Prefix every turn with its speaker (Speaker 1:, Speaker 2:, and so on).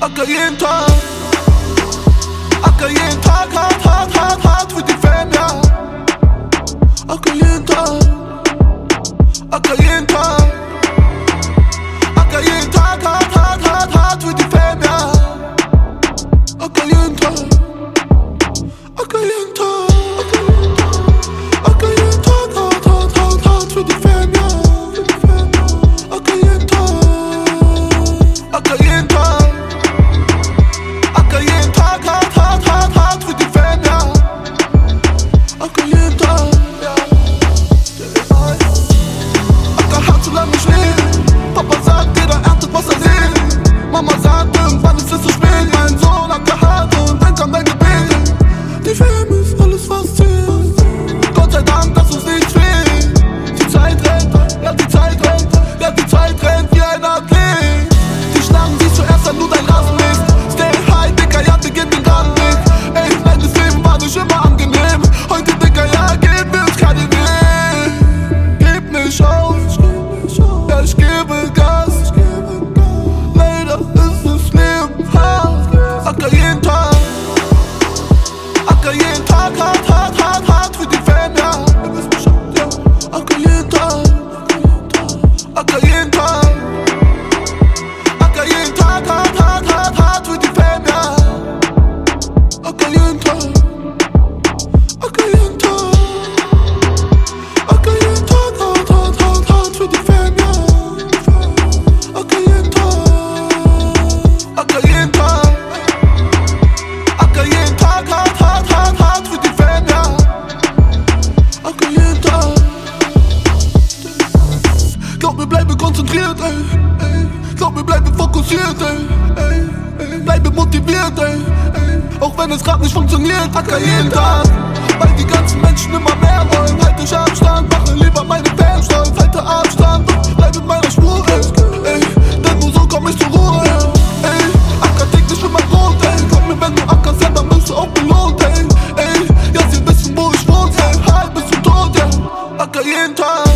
Speaker 1: acalienta, acalienta, hot, hot, hot, hot with the fania. Acalienta, acalienta, acalienta, hot, hot, hot, hot with you ain't talk, talk, talk. motiviert, ey, ey. Bleibe motiviert, ey, ey. Auch wenn es grad nicht funktioniert, acker jeden Tag. Weil die ganzen Menschen immer mehr wollen. Halte ich Abstand, mache lieber meine Fans stolz. Halte Abstand, bleibe in meiner Spur, ey, ey. Denn nur so komm ich zur Ruhe, ey. Acker täglich für mein Brot, ey. Komm mir, wenn du acker ja, dann bist du auch belohnt, ey. Ey, ja, sie wissen, wo ich wohne, ey. Halb bis zum Tod, ja, Acker jeden Tag.